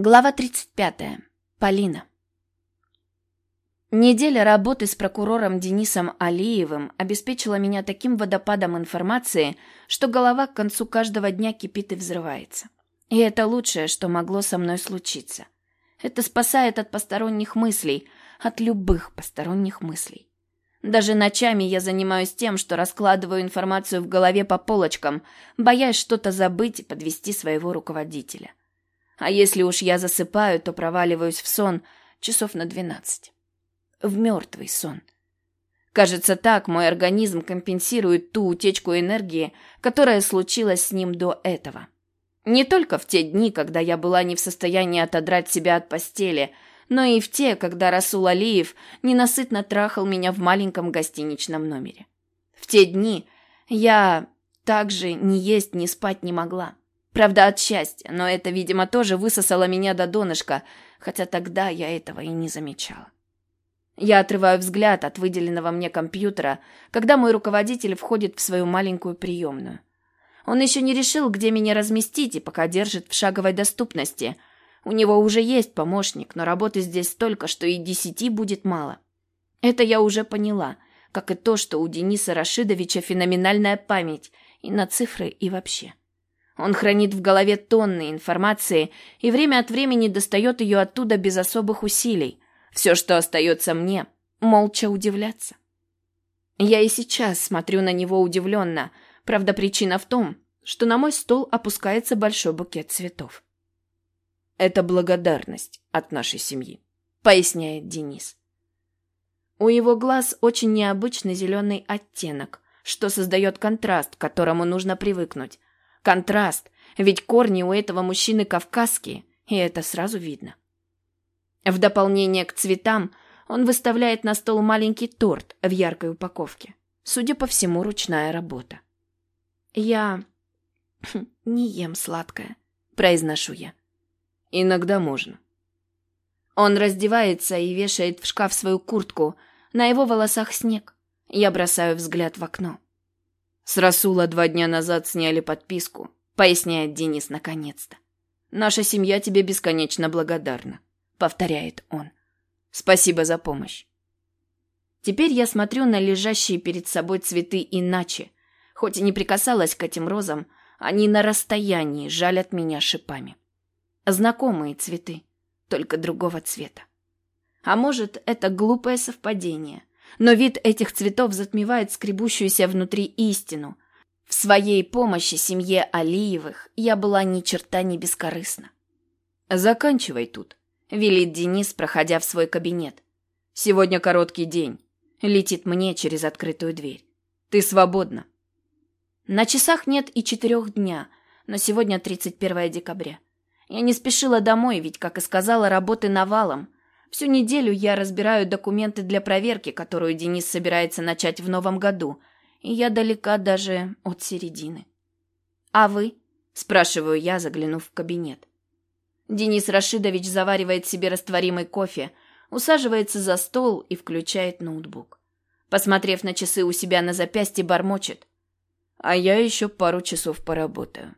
Глава 35. Полина. Неделя работы с прокурором Денисом Алиевым обеспечила меня таким водопадом информации, что голова к концу каждого дня кипит и взрывается. И это лучшее, что могло со мной случиться. Это спасает от посторонних мыслей, от любых посторонних мыслей. Даже ночами я занимаюсь тем, что раскладываю информацию в голове по полочкам, боясь что-то забыть и подвести своего руководителя. А если уж я засыпаю, то проваливаюсь в сон часов на двенадцать. В мертвый сон. Кажется, так мой организм компенсирует ту утечку энергии, которая случилась с ним до этого. Не только в те дни, когда я была не в состоянии отодрать себя от постели, но и в те, когда Расул Алиев ненасытно трахал меня в маленьком гостиничном номере. В те дни я также ни есть, ни спать не могла. Правда, от счастья, но это, видимо, тоже высосало меня до донышка, хотя тогда я этого и не замечала. Я отрываю взгляд от выделенного мне компьютера, когда мой руководитель входит в свою маленькую приемную. Он еще не решил, где меня разместить, и пока держит в шаговой доступности. У него уже есть помощник, но работы здесь столько, что и десяти будет мало. Это я уже поняла, как и то, что у Дениса Рашидовича феноменальная память и на цифры, и вообще. Он хранит в голове тонны информации и время от времени достает ее оттуда без особых усилий. Все, что остается мне, молча удивляться. Я и сейчас смотрю на него удивленно. Правда, причина в том, что на мой стол опускается большой букет цветов. «Это благодарность от нашей семьи», — поясняет Денис. У его глаз очень необычный зеленый оттенок, что создает контраст, к которому нужно привыкнуть. Контраст, ведь корни у этого мужчины кавказские, и это сразу видно. В дополнение к цветам он выставляет на стол маленький торт в яркой упаковке. Судя по всему, ручная работа. «Я не ем сладкое», — произношу я. «Иногда можно». Он раздевается и вешает в шкаф свою куртку. На его волосах снег. Я бросаю взгляд в окно. С Расула два дня назад сняли подписку, поясняет Денис наконец-то. Наша семья тебе бесконечно благодарна, повторяет он. Спасибо за помощь. Теперь я смотрю на лежащие перед собой цветы иначе. Хоть и не прикасалась к этим розам, они на расстоянии жалят меня шипами. Знакомые цветы, только другого цвета. А может, это глупое совпадение. Но вид этих цветов затмевает скребущуюся внутри истину. В своей помощи семье Алиевых я была ни черта не бескорыстна. «Заканчивай тут», — велит Денис, проходя в свой кабинет. «Сегодня короткий день», — летит мне через открытую дверь. «Ты свободна». На часах нет и четырех дня, но сегодня 31 декабря. Я не спешила домой, ведь, как и сказала, работы навалом — Всю неделю я разбираю документы для проверки, которую Денис собирается начать в новом году, и я далека даже от середины. «А вы?» – спрашиваю я, заглянув в кабинет. Денис Рашидович заваривает себе растворимый кофе, усаживается за стол и включает ноутбук. Посмотрев на часы у себя на запястье, бормочет. «А я еще пару часов поработаю».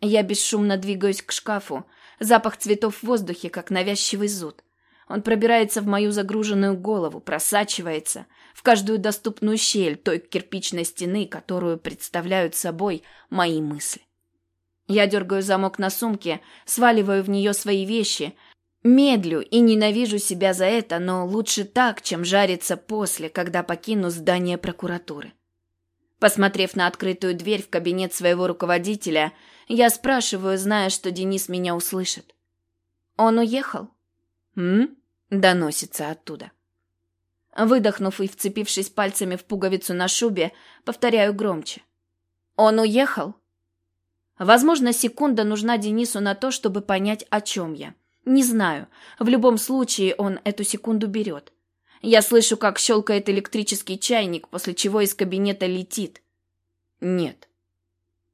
Я бесшумно двигаюсь к шкафу. Запах цветов в воздухе, как навязчивый зуд. Он пробирается в мою загруженную голову, просачивается в каждую доступную щель той кирпичной стены, которую представляют собой мои мысли. Я дергаю замок на сумке, сваливаю в нее свои вещи, медлю и ненавижу себя за это, но лучше так, чем жариться после, когда покину здание прокуратуры. Посмотрев на открытую дверь в кабинет своего руководителя, я спрашиваю, зная, что Денис меня услышит. «Он уехал?» «М?» — доносится оттуда. Выдохнув и вцепившись пальцами в пуговицу на шубе, повторяю громче. «Он уехал?» Возможно, секунда нужна Денису на то, чтобы понять, о чем я. Не знаю. В любом случае, он эту секунду берет. Я слышу, как щелкает электрический чайник, после чего из кабинета летит. Нет.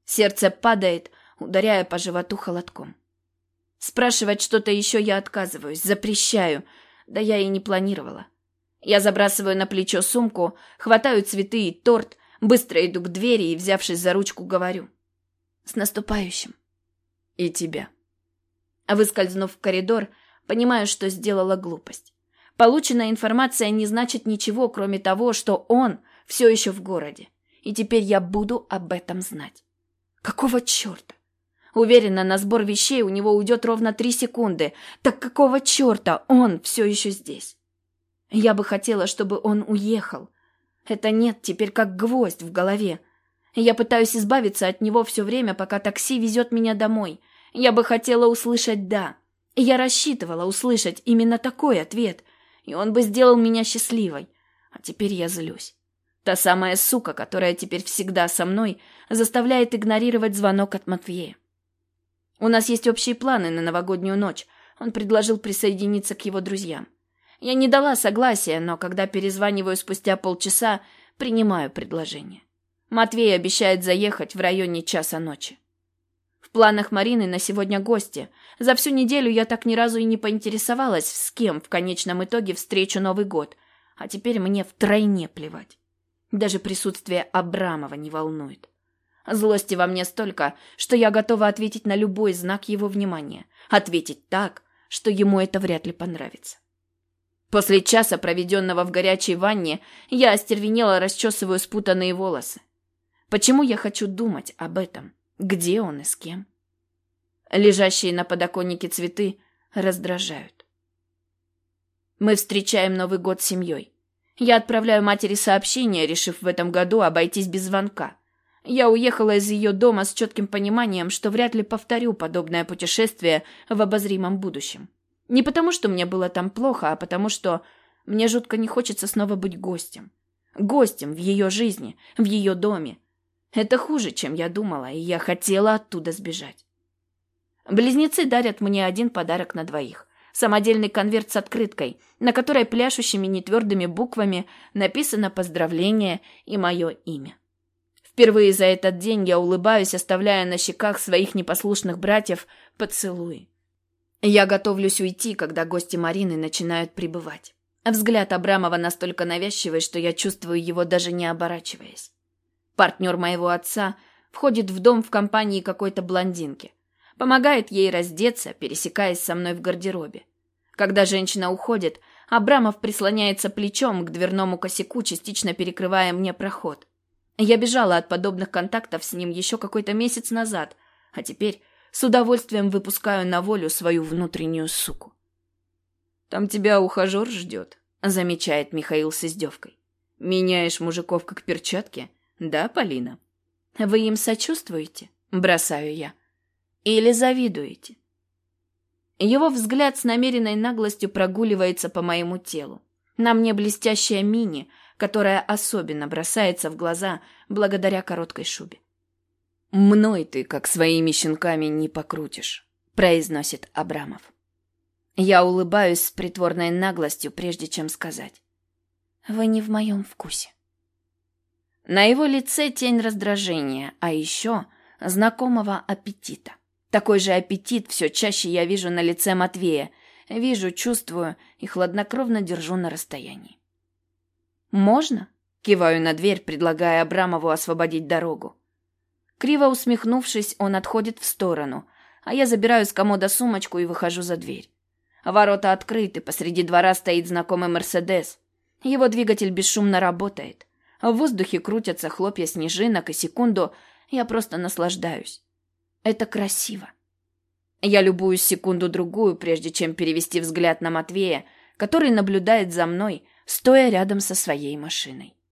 Сердце падает, ударяя по животу холодком. Спрашивать что-то еще я отказываюсь, запрещаю. Да я и не планировала. Я забрасываю на плечо сумку, хватаю цветы и торт, быстро иду к двери и, взявшись за ручку, говорю. С наступающим. И тебя. Выскользнув в коридор, понимаю, что сделала глупость. Полученная информация не значит ничего, кроме того, что он все еще в городе. И теперь я буду об этом знать. Какого черта? Уверена, на сбор вещей у него уйдет ровно три секунды. Так какого черта он все еще здесь? Я бы хотела, чтобы он уехал. Это нет теперь как гвоздь в голове. Я пытаюсь избавиться от него все время, пока такси везет меня домой. Я бы хотела услышать «да». Я рассчитывала услышать именно такой ответ, и он бы сделал меня счастливой. А теперь я злюсь. Та самая сука, которая теперь всегда со мной, заставляет игнорировать звонок от Матвея. У нас есть общие планы на новогоднюю ночь. Он предложил присоединиться к его друзьям. Я не дала согласия, но когда перезваниваю спустя полчаса, принимаю предложение. Матвей обещает заехать в районе часа ночи. В планах Марины на сегодня гости. За всю неделю я так ни разу и не поинтересовалась, с кем в конечном итоге встречу Новый год. А теперь мне втройне плевать. Даже присутствие Абрамова не волнует. Злости во мне столько, что я готова ответить на любой знак его внимания. Ответить так, что ему это вряд ли понравится. После часа, проведенного в горячей ванне, я остервенело расчесываю спутанные волосы. Почему я хочу думать об этом? Где он и с кем? Лежащие на подоконнике цветы раздражают. Мы встречаем Новый год с семьей. Я отправляю матери сообщение, решив в этом году обойтись без звонка. Я уехала из ее дома с четким пониманием, что вряд ли повторю подобное путешествие в обозримом будущем. Не потому, что мне было там плохо, а потому, что мне жутко не хочется снова быть гостем. Гостем в ее жизни, в ее доме. Это хуже, чем я думала, и я хотела оттуда сбежать. Близнецы дарят мне один подарок на двоих самодельный конверт с открыткой, на которой пляшущими нетвердыми буквами написано поздравление и мое имя. Впервые за этот день я улыбаюсь, оставляя на щеках своих непослушных братьев поцелуи. Я готовлюсь уйти, когда гости Марины начинают прибывать. Взгляд Абрамова настолько навязчивый, что я чувствую его даже не оборачиваясь. Партнер моего отца входит в дом в компании какой-то блондинки. Помогает ей раздеться, пересекаясь со мной в гардеробе. Когда женщина уходит, Абрамов прислоняется плечом к дверному косяку, частично перекрывая мне проход. Я бежала от подобных контактов с ним еще какой-то месяц назад, а теперь с удовольствием выпускаю на волю свою внутреннюю суку. «Там тебя ухажер ждет», — замечает Михаил с издевкой. «Меняешь мужиков как перчатки? Да, Полина?» «Вы им сочувствуете?» — бросаю я. Или завидуете? Его взгляд с намеренной наглостью прогуливается по моему телу. На мне блестящая мини, которая особенно бросается в глаза благодаря короткой шубе. «Мной ты, как своими щенками, не покрутишь», — произносит Абрамов. Я улыбаюсь с притворной наглостью, прежде чем сказать. «Вы не в моем вкусе». На его лице тень раздражения, а еще знакомого аппетита. Такой же аппетит все чаще я вижу на лице Матвея. Вижу, чувствую и хладнокровно держу на расстоянии. «Можно?» — киваю на дверь, предлагая Абрамову освободить дорогу. Криво усмехнувшись, он отходит в сторону, а я забираю с комода сумочку и выхожу за дверь. Ворота открыты, посреди двора стоит знакомый «Мерседес». Его двигатель бесшумно работает. В воздухе крутятся хлопья снежинок, и секунду я просто наслаждаюсь. Это красиво. Я любуюсь секунду-другую, прежде чем перевести взгляд на Матвея, который наблюдает за мной, стоя рядом со своей машиной.